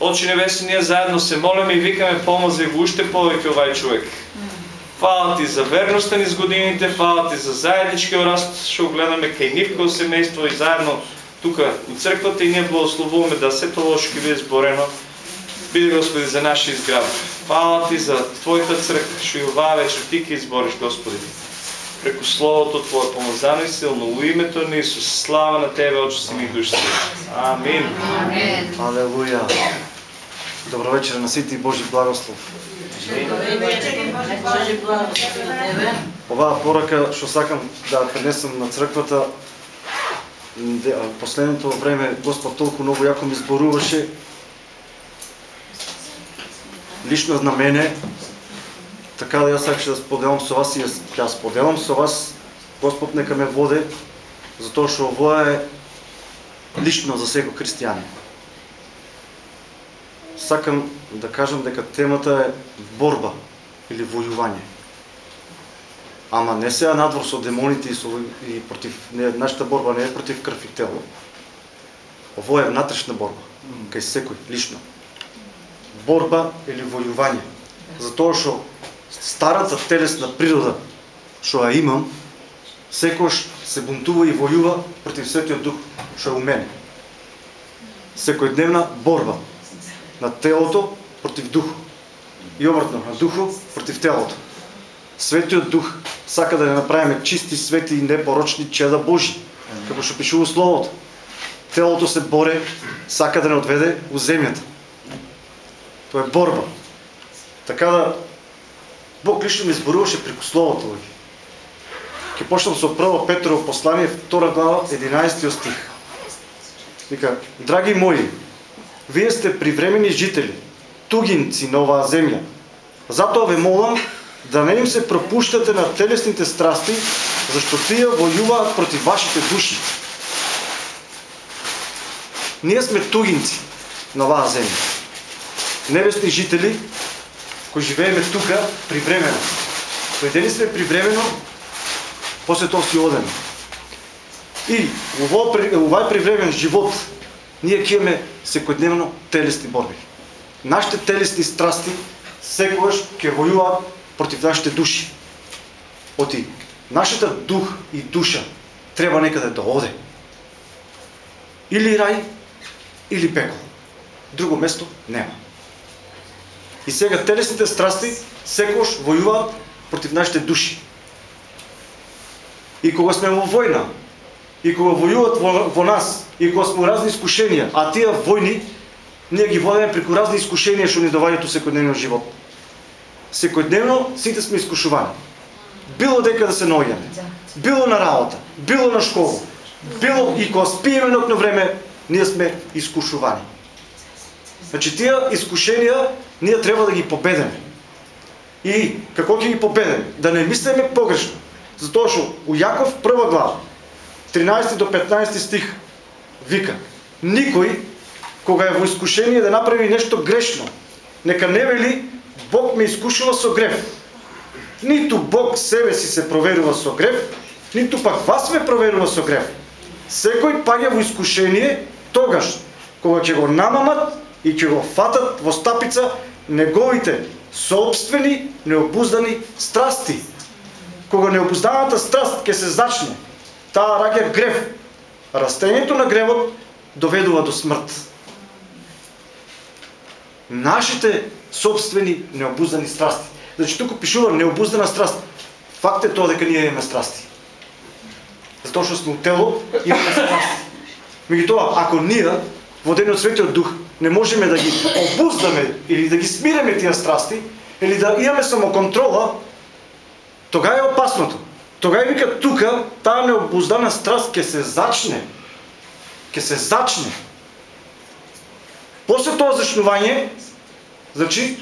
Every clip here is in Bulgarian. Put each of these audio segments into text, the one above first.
Очи небесни, ние заедно се молиме и викаме помази го уште повеќе овај човек. Фала ти за верността ни с годините, фала ти за заедничкиот раст, што гледаме кај нив као семејство и заедно тука у црквата и ние благословуваме да се тоа што ќе биде зборено биде Господи за нашия изград. Фала ти за Твоята църква, што и оваа вечер ти ќе избориш, Господи. Преко Словото Твое помазано и силно, у името на Исус, слава на Тебе, Отче, Син и Душ Амин. Амин. Алелуя. Добро вечер на сите и Божи благослов. Оваа порака што сакам да пренесам на црквата последното време Господ толку много яко ми зборуваше лично на мене, така да јас сакаше да споделам со вас и ја споделам со вас, Господ нека ме воде, затоа што ово е лично за секој христијанин. Сакам да кажам дека темата е борба или војување. Ама не се надвор со демоните и, со, и против... Не, нашата борба не е против крв и тело. Ово е внатрешна борба. Кај секој, лично борба или војување. Затоа што старата телесна природа што ја имам, секојаш се бунтува и војува против Светиот Дух што е у мене. Секојдневна борба на телото против духо. И обратно, на духо против телото. Светиот Дух сака да ја направиме чисти, свети и непорочни чеда Божи. Како што пишува Словото. Телото се боре, сака да не одведе у земјата. Тоа е борба. Така да Бог лично ми зборуваше преку Словото. Ке почнам со прво Петрово послание, втора глава, 11 стих. Вика, драги мои, вие сте привремени жители, тугинци на оваа земја. Затоа ве молам да не им се пропуштате на телесните страсти, зашто тие војуваат против вашите души. Ние сме тугинци на оваа земја небесни жители, кои живееме тука привремено. Дојдени сме привремено, после тоа си одеме. И овој привремен живот, ние ќе имаме секојдневно телесни борби. Нашите телесни страсти секогаш војуваат против нашите души. Оти, нашата дух и душа треба некаде да оде. Или рај, или пекол. Друго место нема. И сега телесните страсти секош воюват против нашите души. И кога сме во војна, и кога војуват во, во нас, и кога сме разни искушенија, а тие војни, ние ги водиме преку разни искушенија што ни доваѓаат у секојдневниот живот. Секојдневно сите сме искушувани. Било дека да се наоѓаме, било на работа, било на школа, било и кога спиеме нокно време, ние сме искушувани. Значи тие искушенија ние трябва да ги победиме. И какво ги ги победиме? Да не мислиме погрешно. Затоа што у Яков прва глава, 13 до 15 стих, вика, никой, кога е во изкушение да направи нещо грешно, нека не вели, Бог ме изкушува со грев. Ниту Бог себе си се проверува со грев, ниту пак вас ме проверува со грев. Секој паѓа во изкушение тогаш, кога ќе го намамат и ќе го фатат во стапица неговите собствени необуздани страсти. Кога необузданата страст ќе се зачне, таа раѓа грев. Растението на гревот доведува до смрт. Нашите собствени необуздани страсти. Значи тук пишува необуздана страст. Факт е тоа дека ние имаме страсти. Затоа што сме тело, имаме страсти. Меѓутоа, ако ние водени од Светиот Дух не можеме да ги обуздаме или да ги смиреме тия страсти, или да имаме самоконтрола, тога е опасното. Тога е вика тука, таа необуздана страст ќе се зачне. Ќе се зачне. После тоа зачнување, значи,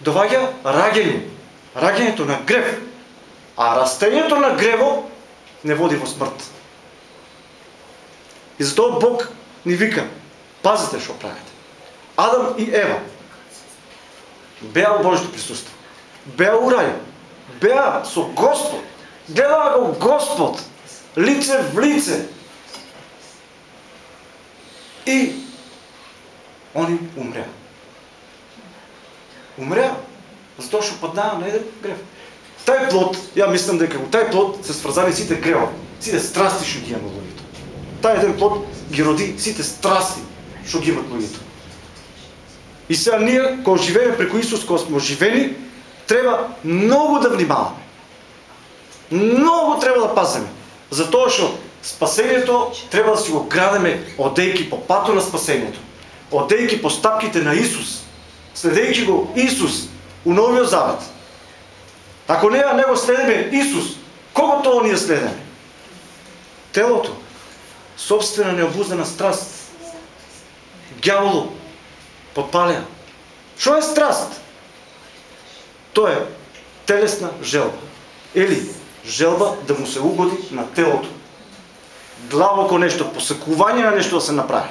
доваѓа раѓање. Раѓањето на грев. А растењето на грево не води во смрт. И затоа Бог ни вика, пазите што правите. Адам и Ева беа у Божјото присуство. Беа у рај. Беа со Господ. Гледаа го Господ. Лице в лице. И Они умря. Умря. Затоа што паднаа на еден грев. Тај плод, ја мислам дека во тај плод се сврзани сите грева, сите страсти што ги има луѓето. Тај еден плод ги роди сите страсти што ги имат луѓето. И сега ние, кога живееме преку Исус, кога сме живени, треба многу да внимаваме. Многу треба да пазиме. Затоа што спасението треба да си го градеме одејки по пато на спасението. Одејки по стапките на Исус. Следејќи го Исус у Новиот Завет. Ако не не го следиме Исус, кого тоа ние следиме? Телото. Собствена необуздана страст. Гјаволо подпалена. Што е страст? Тоа е телесна желба. Или желба да му се угоди на телото. Длабоко нещо, посекување на нещо да се направи.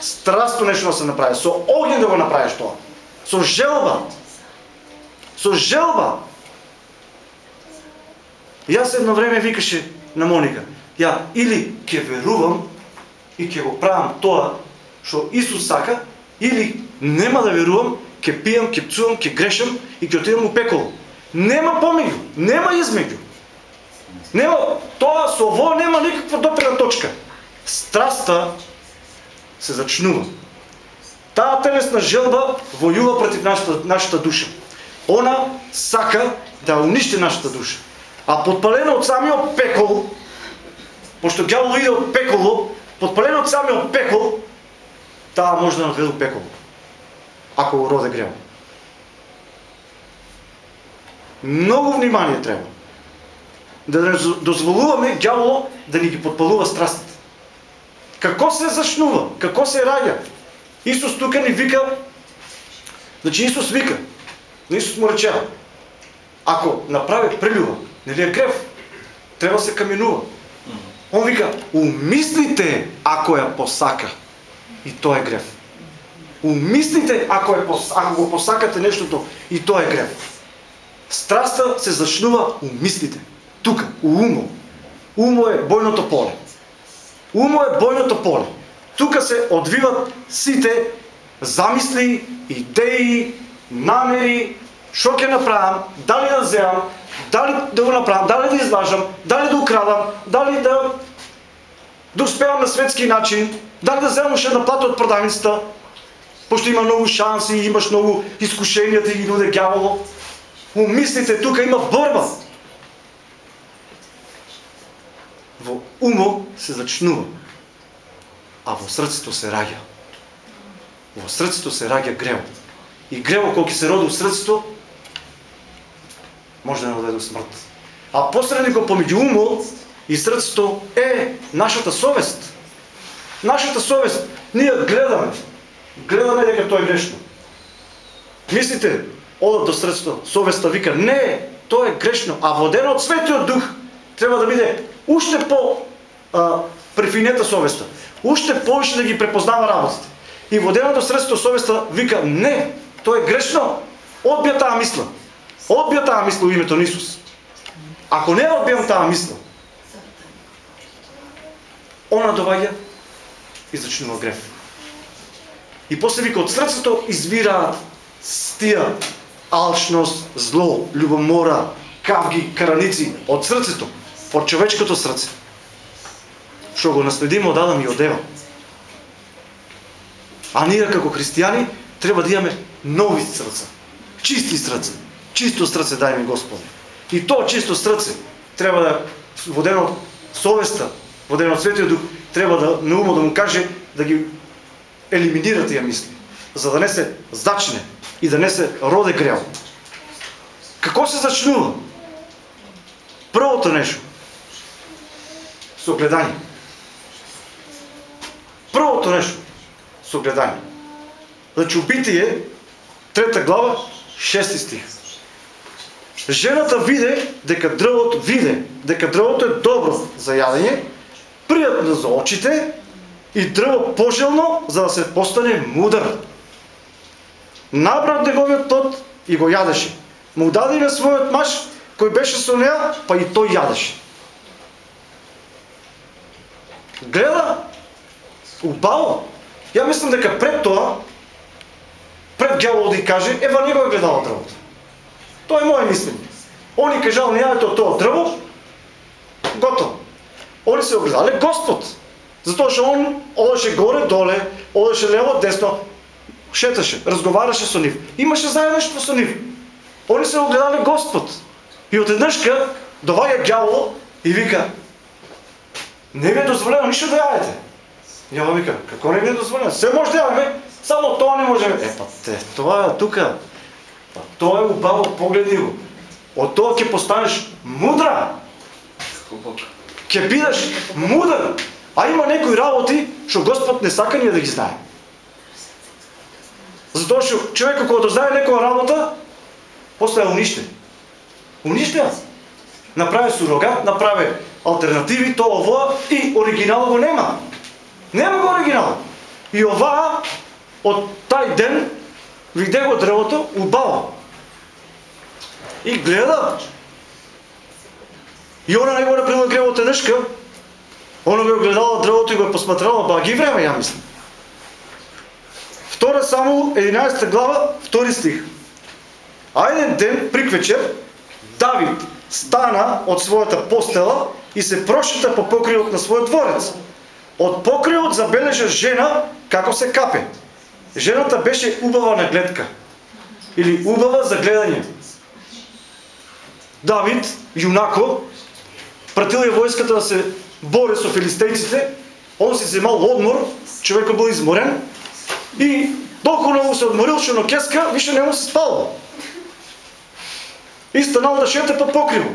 Страстно нещо да се направи. Со огне да го направиш тоа. Со желба. Со желба. Јас едно време викаше на Моника, ја или ќе верувам и ќе го правам тоа што Исус сака, или нема да верувам, ќе пијам, ќе пцувам, ќе грешам и ќе отидам у пеколо. Нема помеѓу, нема измеѓу. Нема, тоа со ово нема никаква допирна точка. Страста се зачнува. Таа телесна желба војува против нашата, нашата душа. Она сака да уништи нашата душа. А подпалено од самиот пекол, пошто ѓавол иде од пеколо, подпалено од самиот пекол, таа може да наведе пекол. Ако го роде грево. Много внимание трябва. Да не дозволуваме дяволо да ни ги подпалува страстите. Какво се зашнува? Какво се раѓа? Исус тук ни вика, значи Исус вика, на Исус му рече, ако направи прилюва, нали е крев, трябва да се каменува. Он вика, умислите, ако я посака. И то е грев. Умислите, ако, е, ако го посакате нещото, и то е грев. Страста се зачнува умислите. Тук, у умо. Умо е бойното поле. Умо е бойното поле. Тук се одвиват сите замисли, идеи, намери, што ќе направам, дали да вземам, дали да го направам, дали да излажам, дали да украдам, дали да да успевам на светски начин, дали да вземам още една плата от продавницата, пошто има много шанси, имаш много изкушения да ги иде дяволо. Умислите, тук има борба. Во умо се зачнува, а во срцето се раѓа. Во срцето се раѓа грево. И грево колко се роди в срцето, може да не доведе до смрт. А посредникот помеѓу умо и срцето е нашата совест. Нашата совест. Ние гледаме. Гледаме дека тоа е грешно. Мислите, одат до срцето, совестта вика, не, тоа е грешно. А водено од Светиот Дух треба да биде уште по префинета совеста. Уште повеќе да ги препознава работите. И воденото средство совеста вика, не, тоа е грешно. Одбија таа мисла. Одбија таа мисла во името на Исус. Ако не одбијам таа мисла, она доваѓа и зачнува греф. И после вика од срцето извираат стија алчност, зло, љубомора, кавги, караници од срцето, од човечкото срце. Што го наследиме од Адам и од Ева. А ние како христијани треба да имаме нови срца, чисти срца, чисто срце дај ми Господи. И то чисто срце треба да водено од совеста, водено од Светиот Дух, треба да на умо да му каже да ги елиминира тия мисли, за да не се зачне и да не се роде грел. Како се зачнува? Првото нещо гледање. Првото нещо со гледање. Значи убитие, трета глава, шести стих. Жената виде дека дрвото виде дека дрвото е добро за ядење, пријатно за очите и дрво пожелно за да се постане мудар. Набра неговиот плод и го јадеше. Му даде на својот маж кој беше со неа, па и тој јадеше. Гледа, убаво. Ја мислам дека пред тоа гявол да каже, ева не го е гледал дрвото. Тоа е мое мислење. Они кажал, јавите од тоа дрво, готово. Они се огледале Господ. Затоа што он одеше горе, доле, одеше лево, десно, шеташе, разговараше со нив. Имаше заедништво со нив. Они се огледале Господ. И одеднашка доваѓа ѓавол и вика, не ви е дозволено ништо да јавите. Ја вика, како не ви е дозволено? Се може да јавиме, само тоа не може. Е, па те, тоа е тука. Па тоа е убаво, погледни го. Од тоа ќе постанеш мудра. Ќе бидеш мудар. А има некои работи што Господ не сака ние да ги знае. Затоа што човекот кога знае некоја работа, после е уништен. Уништен. Направи сурогат, направи альтернативи, тоа ова и оригинал го нема. Нема го оригинал. И ова од тај ден виде го дрвото убаво. И гледа. И она не го направила гревот еднашка. Она го гледала дрвото и го посматрала, ба ги време, ја мислам. Втора само 11 глава, втори стих. А еден ден, приквечер, Давид стана от своята постела и се прошета по покривот на својот дворец. Од покривот забележа жена како се капе. Жената беше убава на гледка. Или убава за гледање. Давид, юнако, пратил ја војската да се бори со филистејците, он си земал одмор, човекот бил изморен и толку многу се одморил, што на кеска више не му се спало. И станал да шете по покриво.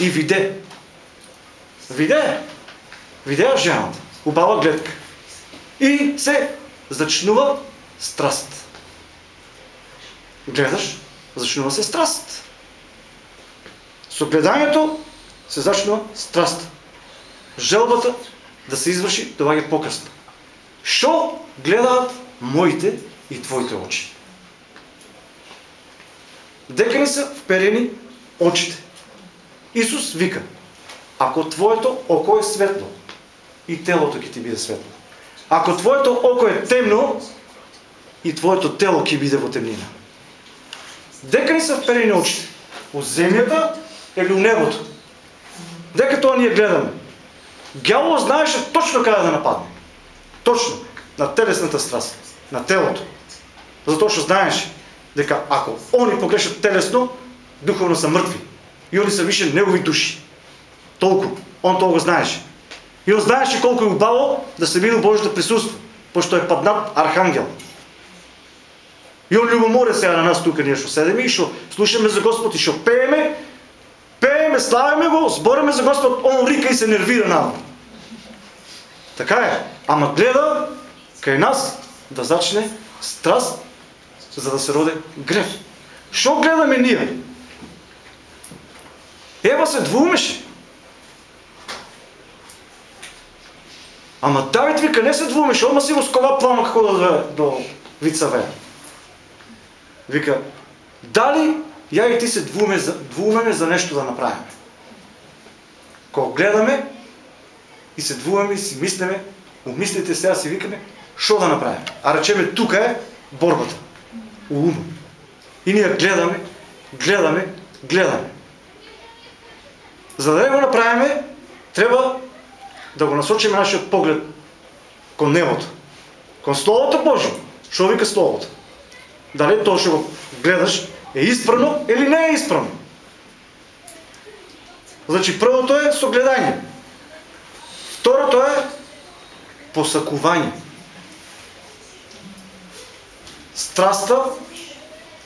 И виде. Виде. Видеа жената. Убава гледка. И се зачнува страст. Гледаш, зачнува се страст. Со гледањето се зачнува страст. Желбата да се изврши доаѓа покасно. Што гледаат моите и твоите очи? Дека ни са вперени очите. Исус вика, ако твоето око е светло, и телото ќе ти биде светло. Ако твоето око е темно, и твоето тело ќе биде во темнина. Дека ни са вперени очите? У земјата или у небото? Дека тоа ние гледаме. Гјавол знаеше точно каде да нападне. Точно. На телесната страст. На телото. Затоа што знаеше дека ако они погрешат телесно, духовно са мртви. И са више негови души. Толку. Он тоа го знаеше. И он знаеше колко е убаво да се види Божието присутство, пошто е паднат архангел. И он любоморе сега на нас тука ние што седеме и што слушаме за Господ и што пееме, пееме, славиме го, збореме за Господ, он рика и се нервира на Така е. Ама гледа кај нас да зачне страст, за да се роде грев. Што гледаме ние? Ева се двумеше. Ама Давид вика, не се двумеше, ома си го скова плано како да до Вицавея. Вика, дали ја и ти се двуме, двумеме за нещо да направиме? Кога гледаме и се двумеме и си мислиме, умислите сега си викаме, що да направим? А речеме, тук е борбата. Ума. И ние гледаме, гледаме, гледаме. За да го направиме, трябва да го насочим нашият поглед кон небото. Кон Словото Божие. Що вика Словото? Дали то ще го гледаш е изправно или не е изправно? Значи първото е согледање. Второто е посакување. Страста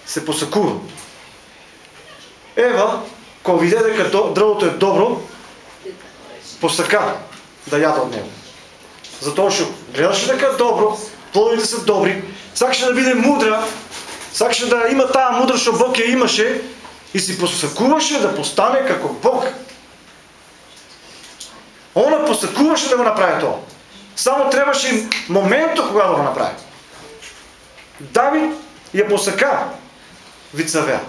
се посакува. Ева, кога виде дека дрвото е добро, посака да яда од него. Затоа што гледаше дека добро, плодовите се добри, сакаше да биде мудра, сакаше да има таа мудрост што Бог ја имаше и си посакуваше да постане како Бог. Она посакуваше да го направи тоа. Само требаше моментот кога да го направи. Давид ја посака вицавеа.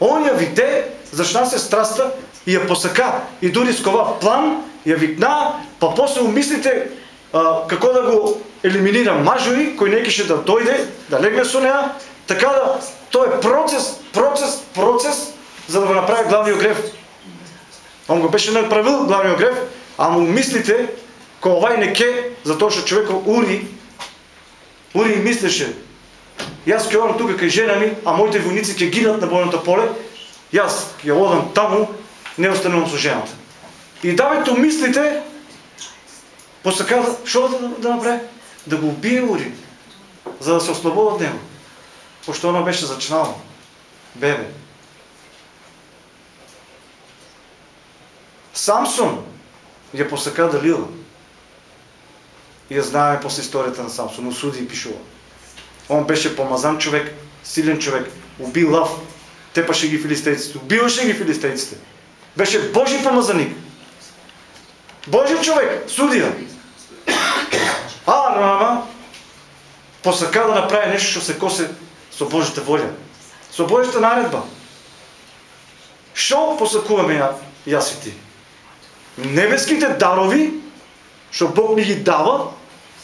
Он ја виде зашна се страста и ја посака. И дури с кова план ја викна, па после умислите а, како да го елиминирам мажови кој некеше да дојде, да легне со неа, така да тоа е процес, процес, процес за да го направи главниот грев. Он го беше направил главниот грев, а му мислите кој овај не ке, затоа што човекот ури, ури и мислеше, Јас ќе одам тука кај жена ми, а моите војници ќе гинат на бојното поле. Јас ќе одам таму, не останувам со жената. И Давид мислите, посака што да, да направи? Да го убие Ури, за да се ослободи од него. Пошто она беше зачнало. Бебе. Самсон ја посака Далила. И ја знаеме после историјата на Самсон, усуди и пишува. Он беше помазан човек, силен човек, убил лав, тепаше ги филистейците, убиваше ги филистейците. Беше Божи помазаник. Божи човек, судия. А, Рама посака да направи нещо, що се косе со Божията воля. Со Божията наредба. Що посакуваме ја, јас и ти? Небеските дарови, що Бог ни ги дава,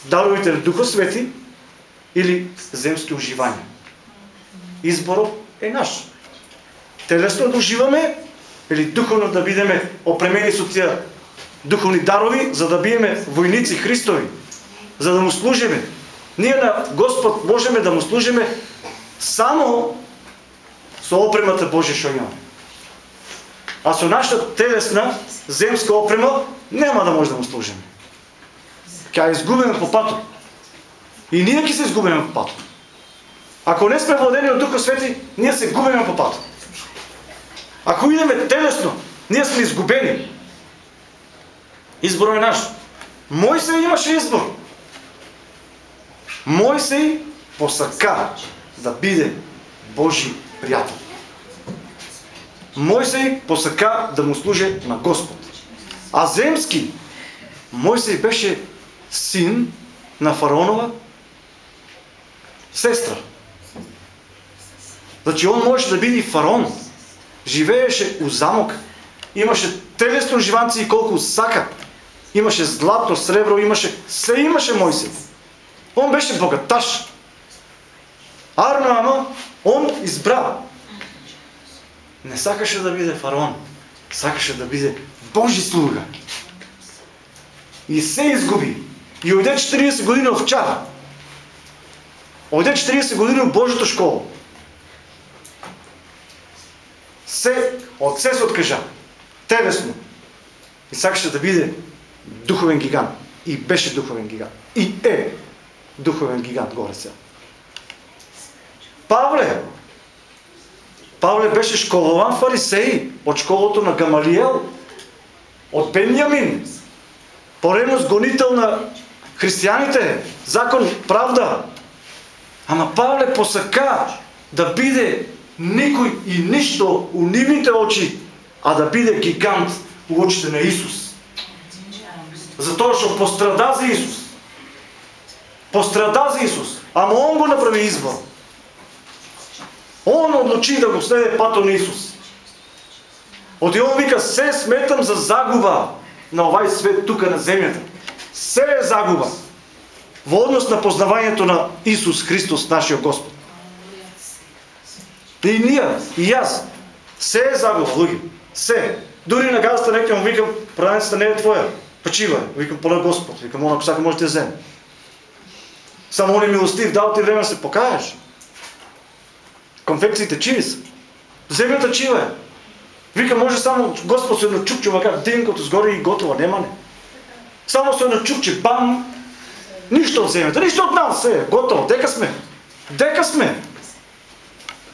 даровите на Духа Свети, или земски уживания. Изборът е наш. Телесно да уживаме или духовно да бидеме опремени со тия духовни дарови, за да биеме войници Христови, за да му служиме. Ние на Господ можеме да му служиме само со опремата Божия што имаме. А со нашата телесна земска опрема нема да може да му служиме. Ке изгубиме по патот. И ние ќе се изгубиме по патот. Ако не сме владени от Духа Свети, ние се губиме по патот. Ако идеме телесно, ние сме изгубени. Избор е наш. Мойсей имаше избор. Мойсей посака да биде Божи приятел. Мойсей посака да му служи на Господ. А земски, Мойсей беше син на фараонова сестра. Значи он можеше да биде фараон. Живееше у замок. Имаше телесно живанци и колко сака. Имаше злато, сребро, имаше... Все имаше Мойсей. Он беше богаташ. Арно, он избра. Не сакаше да биде фараон. Сакаше да биде Божи слуга. И се изгуби. И уйде 40 години овчар. Ойде 40 години в Божията школа. Се, от се се откажа. Телесно. И сакаше да биде духовен гигант. И беше духовен гигант. И е духовен гигант горе сега. Павле. Павле беше школован фарисей от школото на Гамалиел, от Бенямин, поредност гонител на християните, закон, правда. Ама Павле посака да биде никой и нищо у нивните очи, а да биде гигант у очите на Исус. Затоа што пострада за Исус. Пострада за Исус. Ама Он го направи избор. Он одлучи да го следе пато на Исус. Оти Он вика, се сметам за загуба на овај свет тука на земјата. Се е загуба во однос на познавањето на Исус Христос, нашиот Господ. И ние, и јас, се е загуба, луѓе. Се. Дури на газата некој му викам, продавницата не е твоја. Почива. Викам, поле Господ. Викам, он ако сака може да земе. Само он е милостив, дал ти време да се покаеш. Конфекциите чиви са. Земята чива е. Вика, може само Господ се едно чукче, вака, динкото сгоре и готово, нема не. Само се едно чукче, бам, Нищо от земята, нищо от нас е. Готово. Дека сме. Дека сме.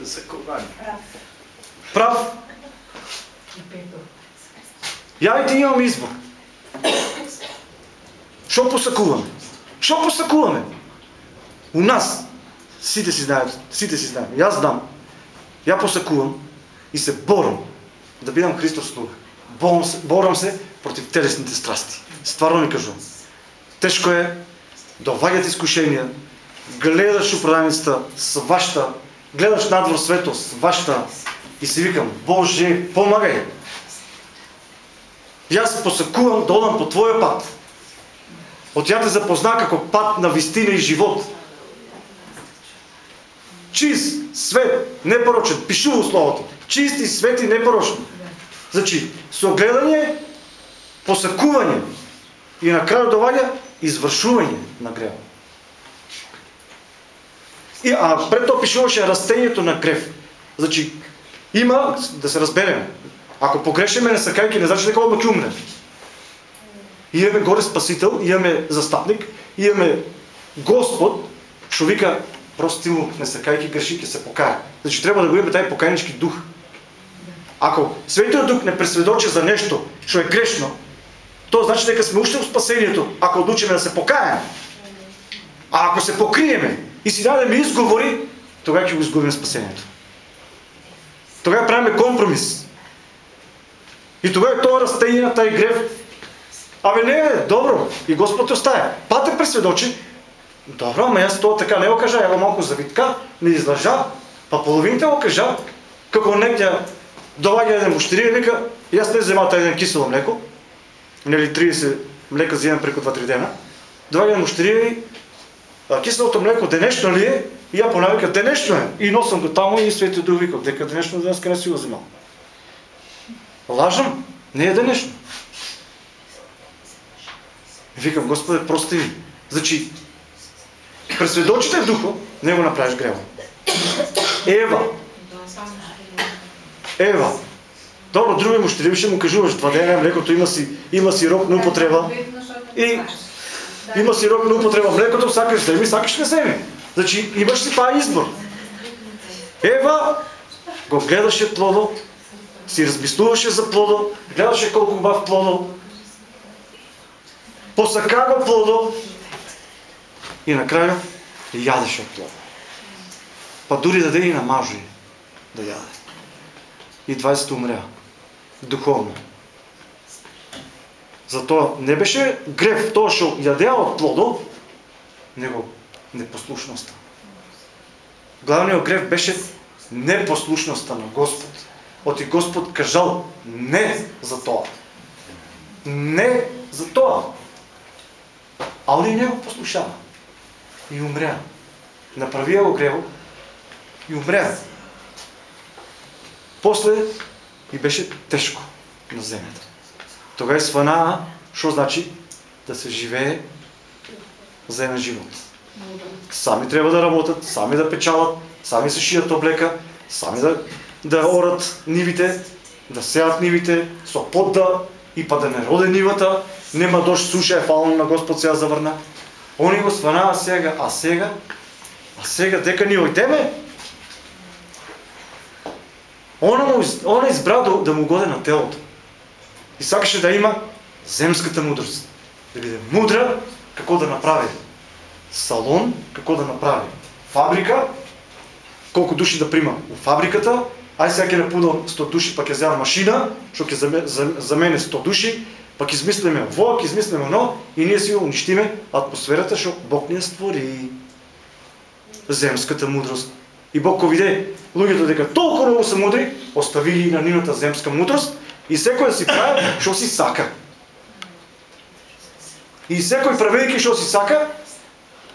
Заковани. Прав. Я и ти имам избор. Що посакуваме? Що посакуваме? У нас, сите си знаят, сите си знаят, и аз знам, я посакувам и се борам да бидам Христос слуга. Борам се, борам се против телесните страсти. Стварно ми кажувам. Тежко е довагат изкушения, гледаш оправданицата с вашата, гледаш надвор свето с вашата и си викам, Боже, помагай! И аз посъкувам да одам по Твоя път. От ја те запозна како пат на вистина и живот. Чист, свет, непорочен, пишува словото. Чист и свет и непорочен. Значи, со гледање, посакување и на крај доваѓа извршување на гревот. И, а пред тоа пишуваше растењето на грев. Значи, има, да се разбереме, ако погрешиме не сакајки, не значи дека одма ќе умре. Имаме горе спасител, имаме застапник, имаме Господ, што вика, прости му, не сакајки греши, ќе се покая. Значи треба да го имаме тај покајнички дух. Ако Светиот Дух не пресведочи за нешто што е грешно, тоа значи дека сме уште во спасението, ако одлучиме да се покаеме. А ако се покриеме и си дадеме изговори, тогава ќе го изгубим спасението. Тогава правиме компромис. И тогава тоа растение на тај грев, абе не е добро, и Господ оставя. Па те пресведочи, добро, ама јас тоа така не го кажа, го малку завитка, не излажа, па половините го кажа, како некја доваѓа еден муштирија и вика, јас не земал тај еден кисело млеко, нели 30 млека земам преку 2-3 дена, доваѓа еден муштирија и а, киселото млеко денешно ли е? И ја понавика денешно е. И носам го таму и светиот дух вика, дека денешно денес не си го земал. Лажам, не е денешно. Викам, Господе, прости ми. Значи, пресведочите в духо, не го направиш грево. Ева. Ева. Добро, други му ще му кажуваш два дена, млекото има си, има си рок на употреба. И има си рок на употреба. Млекото сакаш да ми, сакаш не вземи. Значи имаш си това избор. Ева го гледаше плодо, си размислуваше за плодо, гледаше колко бав плодо, посака го плодо и накрая ядеше плодо. Па дури даде и на мажи да яде. И 20 умря. Духовно. Затоа не беше грев тоа што јадеа од плодо, него непослушноста. Главниот грев беше непослушноста на Господ. Оти Господ кажал не за тоа. Не за тоа. А они не го послушава. И умря. Направија го грево и умря. После и беше тешко на земята. Тогава свана, що значи да се живее земен живот. Сами трябва да работят, сами да печалят, сами се шият облека, сами да, да орат нивите, да сеят нивите, со подда и па да не роде нивата, нема дощ суша е фално на Господ сега завърна. Они го сванаа сега, а сега, а сега дека ни ојдеме, Она, му, она избра да, да му годе на телото. И сакаше да има земската мудрост. Да биде мудра какво да направи. Салон какво да направи. Фабрика, колко души да прима у фабриката, ай сега ќе напудал 100 души, пак ќе взема машина, што ќе замене 100 души, пак измислиме во, ќе измислиме но и ние си уништиме атмосферата, што Бог ни створи. Земската мудрост. И Бог виде луѓето дека толку многу се мудри, оставили на нивната земска мудрост и секој си прави што си сака. И секој правејќи што си сака,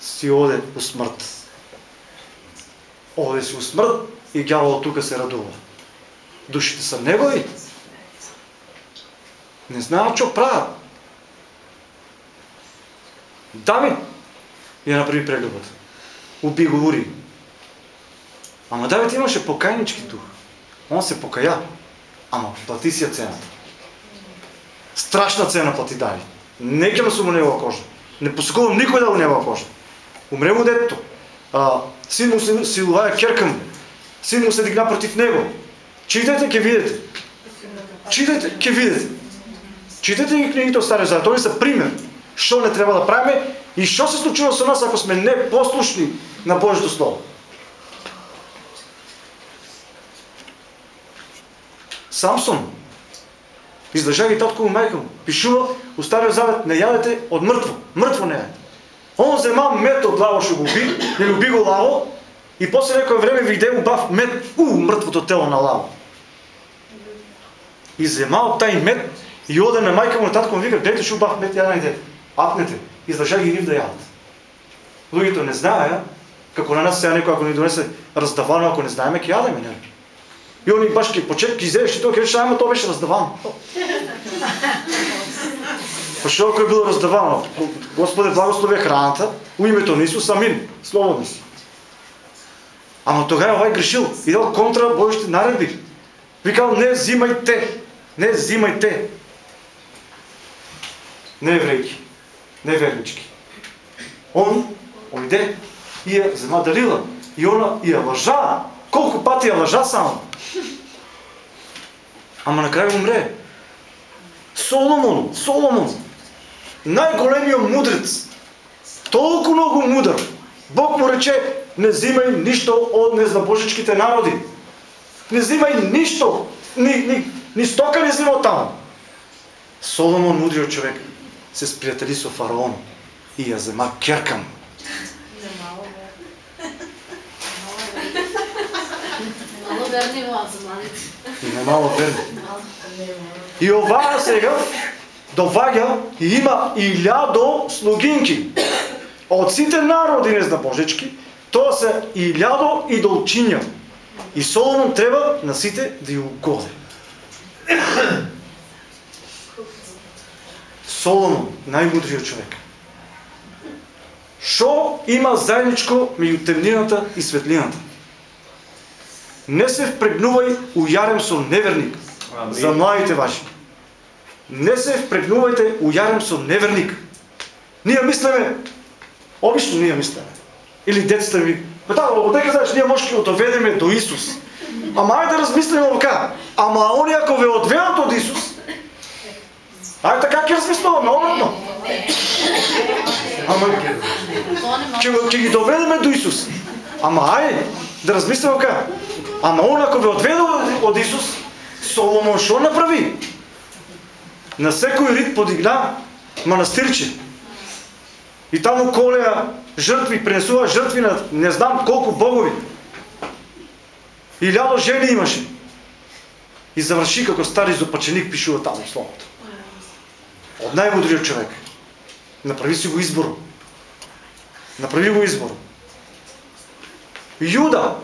си оде у смрт. Оде си у смрт и ѓаволот тука се радува. Душите са негови. Не знаат што прават. Давид ја направи прелюбата. Уби го Ури. Ама Давид имаше покайнички дух. Он се покая. Ама плати си я цената. Страшна цена плати Давид. Не ќе му негова кожа. Не посекувам никой да го негова кожа. Умре му детето. А, син му се силувае керкам. Син му се дигна против него. Читайте, ќе видите. Читайте, ќе видите. Читайте ги книгите от Стария Завет. Они са пример. Що не трябва да правиме и що се случува со нас, ако сме непослушни на Божието Слово. Самсон. Излъжа ги татко майка му. Пишува у Стария Завет, не ядете от мъртво. Мъртво не ядете. Он взема мед от лаво, ще го уби, не люби го лаво и после някое време виде убав мед, у, мъртвото тело на лаво. И взема от тай мед и оде на майка му и татко му вика, дете ще убав мед, я найде. Апнете. издржа ги нив да јадат. Луѓето не знаеа, како на нас сега некој ако ни донесе раздавано, ако не знаеме, ќе јадеме, не? И они баш ке почек ки изедеш и тоа ќе ама тоа беше раздавано. Што ако е било раздавано? Господе, благослови храната, у името на Исус, амин. Слободни си. Ама тогава овај грешил и дал контра Божите наредби. Викал, не взимайте, не взимайте. Не еврейки, не вернички. Он ойде и я взема Далила. И она и я лъжа. Колко пъти я лъжа само. Ама накрая умре. Соломон, Соломон, най-големият мудрец, толкова много мудър. Бог му рече, не взимай нищо от незнабожечките народи. Не взимай нищо. Ни, ни, ни стока не взима там. Соломон, мудрият човек, се сприятели с фараон и я взема Керкам. Верни И не мало верни. И ова сега доваѓа и има илјадо слугинки. Од сите народи незнабожечки, тоа се илјадо идолчиња. И Соломон треба на сите да ја угоди. Соломон, најмудриот човек. Шо има заедничко меѓу темнината и светлината? Не се впрегнувај у јарем со неверник. За младите ваши. Не се впрегнувајте у јарем со неверник. Ние мислиме, обично ние мислиме. Или децата ми, па да, одека знаеш, ние може да доведеме до Исус. Ама ајде да размислиме ока. Ама они ако ве одведат од Исус, ајде така ќе размислуваме обратно. Ама ќе, ќе ги доведеме до Исус. Ама ајде да размислиме ока. Ама он ако ве одведе од Исус, Соломон што направи? На секој рит подигна манастирче. И таму колеа жртви, пренесува жртви на не знам колку богови. И лядо жени имаше. И заврши како стари зопаченик пишува таму словото. Од најмудриот човек. Направи си го избор. Направи го избор. Јуда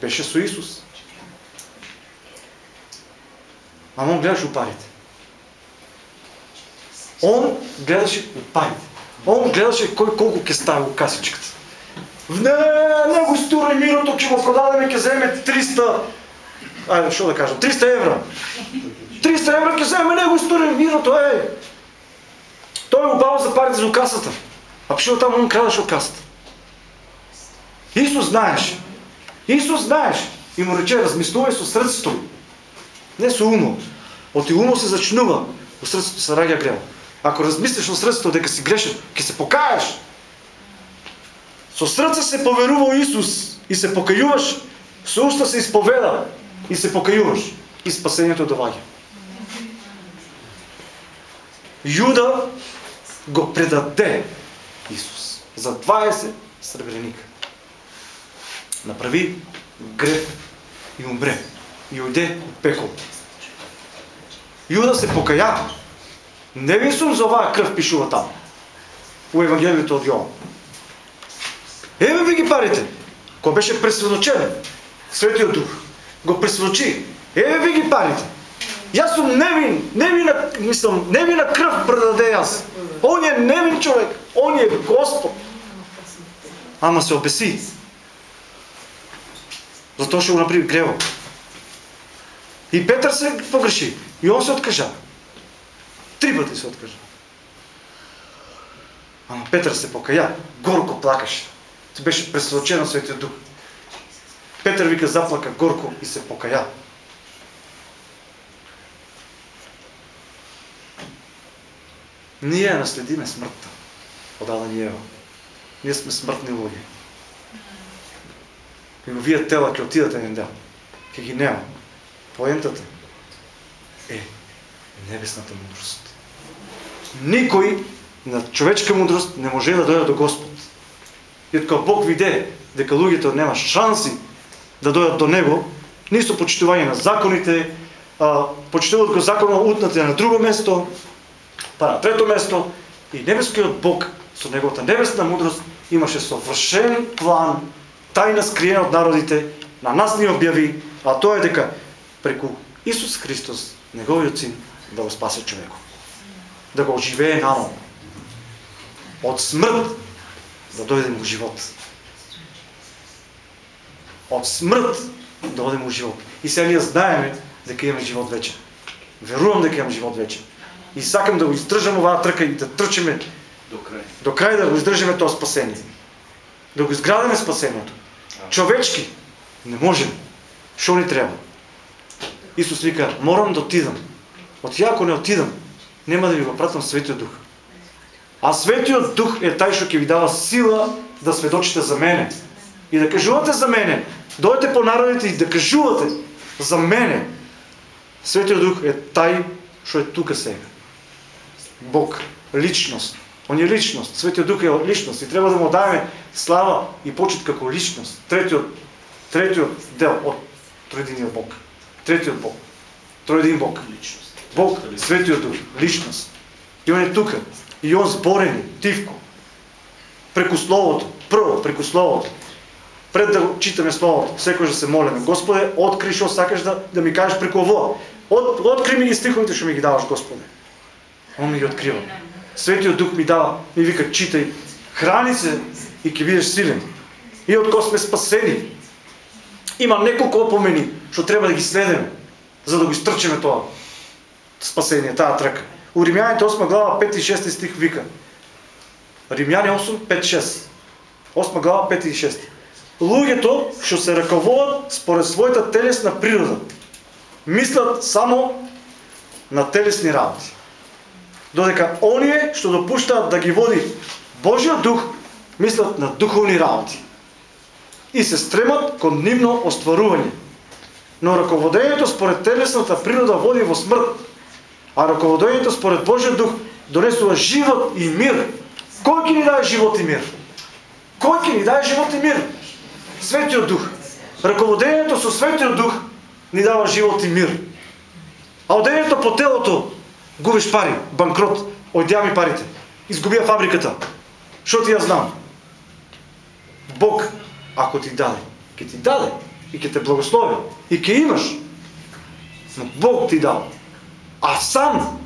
беше со Исус. Ама он гледаше парите. Он гледаше парите. Он гледаше кой колко ќе стави касичката. Не, не го стури мирото, ќе го продадеме, ќе вземе 300, ајде, што да кажам, 300 евра. 300 евра ќе вземе, не го стури мирото, е. Той е убаво за парите за касата. А пишел там, он крадеше от касата. Исус знаеше. Исус знаеше. И му рече, размислувай со срцето. Не со умо. От и умо се зачнува. От срцето се раѓа грел. Ако размислиш от срцето дека си грешен, ќе се покаеш. Со срце се поверува Исус и се покајуваш, со уста се изповеда и се покајуваш и спасението доваѓа. Јуда го предаде Исус за 20 сребреника. Направи грех и умре. И уйде в пекол. Јуда се покаја. Не ви сум за оваа крв пишува там. У Евангелието од Јован. Еве ви ги парите. Кој беше пресведочен. Светиот Дух го пресведочи. Еве ви ги парите. Јас сум невин, невина, мислам, невина крв предаде јас. Он е невин човек, он е Господ. Ама се обеси. Затоа што го направи грево. И Петър се погреши. И он се откажа. Три пъти се откажа. Ама Петър се покая. Горко плакаше. Ти беше пресвълчен на Светия Дух. Петър вика заплака горко и се покая. Ние наследиме смъртта от Адан и Ева. Ние сме смъртни луѓе. И вие тела ќе отидат еден ден. Ке ги нема. Поентата е небесната мудрост. Никой на човечка мудрост не може да дойде до Господ. И така Бог виде дека луѓето нема шанси да дојдат до Него, нису почитување на законите, а, почитуваат го законот утнати на друго место, па на трето место, И небескиот Бог со неговата небесна мудрост имаше совршен план, тајна скриена од народите, на нас ни објави, а тоа е дека преку Исус Христос, неговиот син, да го спасе човекот. Да го оживее наново. Од смрт да дојдеме во живот. Од смрт да одеме во живот. И сега ние знаеме дека имаме живот вече. Верувам дека имам живот вече. И сакам да го издржам оваа трка и да трчиме До крај. до крај да го издржиме тоа спасение. Да го изградиме спасението. Човечки не можем. Што ни треба? Исус вика, морам да отидам. От ја ако не отидам, нема да ви го пратам Светиот Дух. А Светиот Дух е тај што ќе ви дава сила да сведочите за мене. И да кажувате за мене. Дојдете по народите и да кажувате за мене. Светиот Дух е тај што е тука сега. Бог, личност. Он е личност. Светиот Дух е личност и треба да му дадеме слава и почит како личност. Третиот, третиот дел од троединиот Бог. Третиот Бог. Троедин Бог. Личност. Бог, Светиот Дух, личност. И он е тука. И он зборени, тивко. Преку Словото. Прво, преку Словото. Пред да го читаме Словото, секој да се молиме. Господе, откри што сакаш да, да ми кажеш преку ово. От, откри ми ги стиховите што ми ги даваш, Господе. Он ми ги открива. Светиот Дух ми дава, ми вика, читај, храни се и ќе бидеш силен. И од кога сме спасени, има неколку опомени што треба да ги следеме, за да го изтрчиме тоа спасение, таа трка. У Римјаните 8 глава 5 и 6 стих вика. Римјани 8, 5, 6. 8 глава 5 и 6. Луѓето што се раководат според својата телесна природа, мислат само на телесни работи. Додека оние што допуштаат да ги води Божиот дух, мислат на духовни работи и се стремат кон нивно остварување. Но раководењето според телесната природа води во смрт, а раководењето според Божиот дух донесува живот и мир. Кој ќе ни даде живот и мир? Кој ќе ни даде живот и мир? Светиот дух. Раководењето со Светиот дух ни дава живот и мир. А одењето по телото губиш пари, банкрот, одја ми парите. Изгубија фабриката. Ти ја знам? Бог, ако ти даде, ќе ти даде и ќе те благослови и ќе имаш. Но Бог ти дал. А сам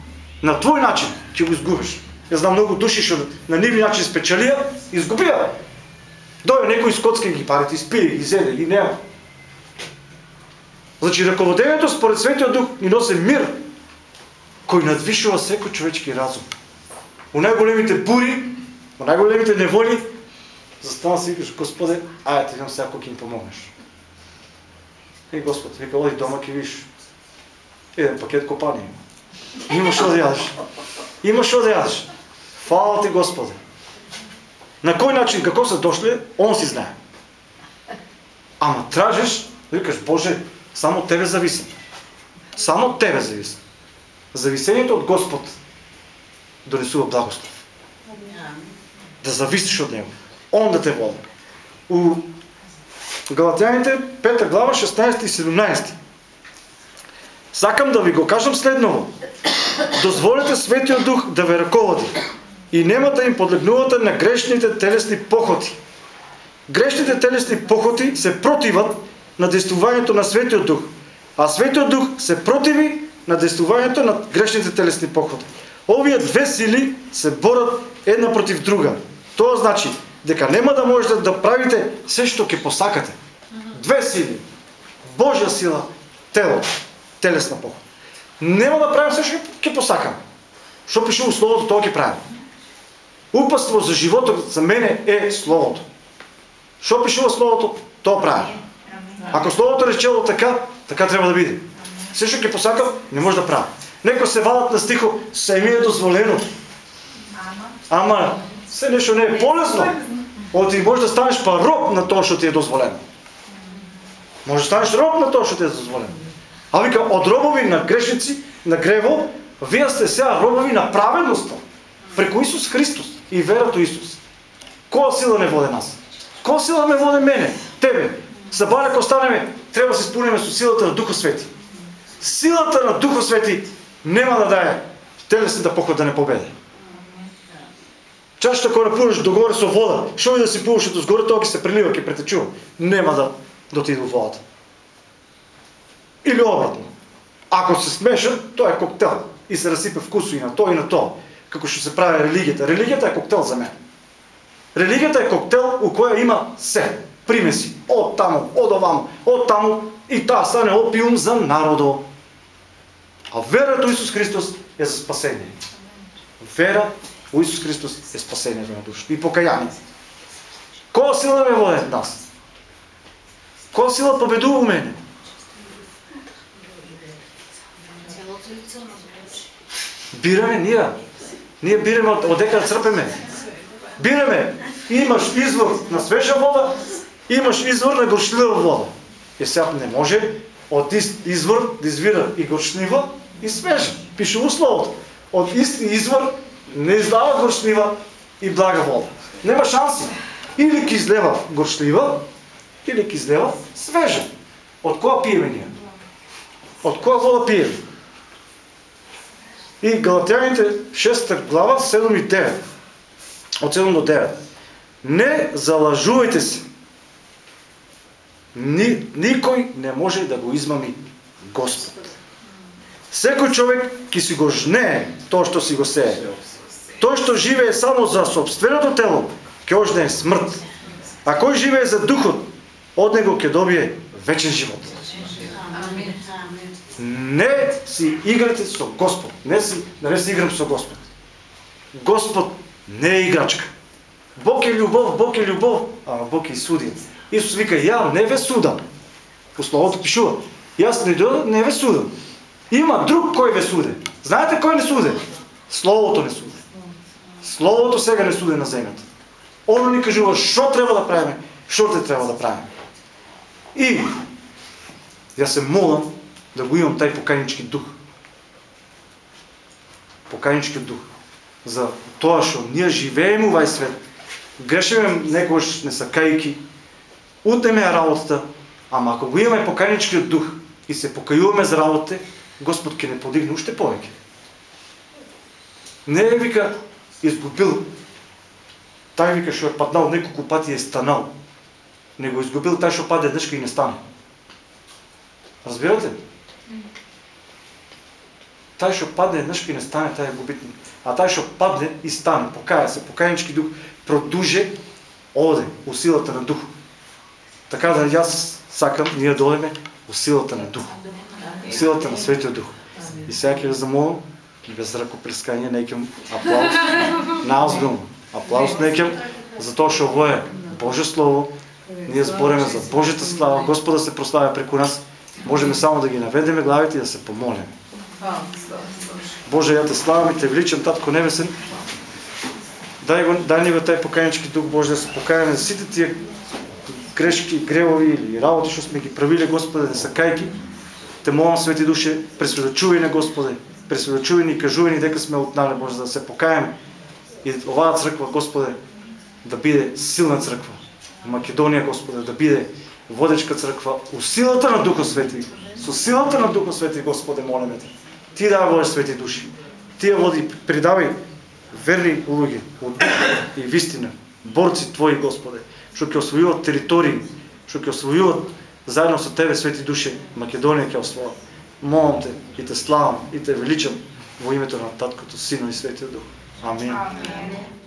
на твој начин ќе го изгубиш. Ја знам многу души што на нивни начин спечелија, изгубија. Дојде некој скотски ги парите, испие, ги зеде, ги нема. Значи раководењето според Светиот Дух ни носи мир, кој надвишува секој човечки разум. У најголемите бури, у најголемите неволи, застана си и викаш, Господе, ајде, ти знам сега ќе им помогнеш. Е, Господ, вика, оди дома ќе виш. Еден пакет копани има. Има што да јадеш. Има што да јадеш. Фала ти, Господе. На кој начин, како се дошле, он си знае. Ама тражиш, викаш, Боже, само од Тебе зависи. Само од Тебе зависи. Зависението од Господ донесува благослов. Да зависиш од Него. Он да те води. У Галатјаните 5 глава 16 и 17. Сакам да ви го кажам следново. Дозволете Светиот Дух да ве раководи и нема да им подлегнувате на грешните телесни похоти. Грешните телесни похоти се противат на действувањето на Светиот Дух, а Светиот Дух се противи на действувањето на грешните телесни похоти. Овие две сили се борат една против друга. Тоа значи дека нема да можете да правите се што ќе посакате. Две сили. Божја сила, тело, телесна похота. Нема да правим се што ќе посакам. Што пише у Словото, тоа ќе правим. Упаство за животот за мене е Словото. Што пише во Словото, тоа правим. Ако Словото речело така, така треба да биде. Се што ќе посакам, не може да правам. Некои се валат на стихо, се ми е дозволено. Ама, се нешто не е полезно. Од ти може да станеш па роб на тоа што ти е дозволено. Може да станеш роб на тоа што ти е дозволено. А вика, од робови на грешници, на грево, вие сте сега робови на праведноста. Преку Исус Христос и верата Исус. Која сила не воде нас? Која сила ме воде мене? Тебе. За баре ако станеме, треба да се испуниме со силата на Духот Свети. Силата на Духот Свети нема да дае телесната поход да не победе. Чашата која пуеш догоре со вода, што и да си пуеш од згоре, тоа ќе се прелива, ќе претечува. Нема да дотиде во водата. Или обратно. Ако се смеша, тоа е коктел и се расипе вкусу и на тоа и на тоа. Како што се прави религијата. Религијата е коктел за мен. Религијата е коктел у која има се. Примеси. Од таму, од оваму, од таму и таа стане опиум за народо. А верата во Исус Христос е за спасение. Вера во Исус Христос е спасението на душата и покаяние. Која сила ме води нас? Која сила победува мене? Бираме ние. Ние бираме од, од дека да. Бираме. Имаш извор на свежа вода, имаш извор на горчлива вода. И сега не може ист извор да извира и горчлива и свежа. Пише условото. Од исти извор не издава горчлива и блага вода. Нема шанси. Или ќе излева горчлива, или ќе излева свежа. Од која пиеме ние? Од која вода пиеме? И Галатяните 6 глава 7 и 9. От 7 до 9. Не залажувайте се. Ни, никой не може да го измами Господ. Секој човек ки си го жнее тоа што си го сее. Тој што живее само за собственото тело, ќе ожнее смрт. А кој живее за духот, од него ќе добие вечен живот. Не си играте со Господ. Не си, не си играм со Господ. Господ не е играчка. Бог е любов, Бог е любов, а Бог е и судия. Исус вика, ја не ве судам. По словото пишува. Јас не не ве судам. Има друг кој ве суде. Знаете кој не суде? Словото не суде. Словото сега не суде на земјата. Оно ни кажува што треба да правиме, што те треба да правиме. И Јас се молам да го имам тај покајнички дух. Покајнички дух. За тоа што ние живееме овај свет, грешиме некогаш не сакајки, утнеме ја работата, ама ако го имаме покајничкиот дух и се покајуваме за работите, Господ ќе не подигне уште повеќе. Не е вика изгубил. Тај вика што е паднал неколку пати е станал. Не го изгубил тај што паде еднашка и не стане. Разбирате? Тај што падне еднаш и не стане, тај е губитник. А тај што падне и стане, покаја се, покајнички дух, продуже, оде, у силата на дух. Така да јас сакам ние да одеме у силата на дух. У силата на Светиот Дух. И сега ќе ве замолам, без ръкоплескание, некем аплауз, наозбилно. Аплауз некем, за тоа што ово е Божие Слово, ние збориме за Божјата слава, Господа се прославя преку нас, можеме само да ги наведеме главите и да се помолиме. Боже, ја те славам и те величам, Татко Небесен. Дай, го, дай ни го тај покајнички дух, Боже, да се покајаме за сите тие грешки, гревови или работи што сме ги правиле, Господе, да сакајки. Те молам, Свети Душе, пресведочувај на Господе, пресведочувај ни, кажувај ни дека сме отнале, Боже, да се покајаме. И оваа црква, Господе, да биде силна црква. Македонија, Господе, да биде водечка црква, у силата на Духот Свети, со силата на Духот Свети, Господе, молиме те. Ти да водиш свети души. Ти ја води, придавај верни луѓе од и вистина, борци твои, Господе, што ќе освојуват територии, што ќе освојуват заедно со тебе свети души, Македонија ќе освоја. Молам те и те славам и те величам во името на Таткото, Сино и Светиот Дух. Амин. Амин.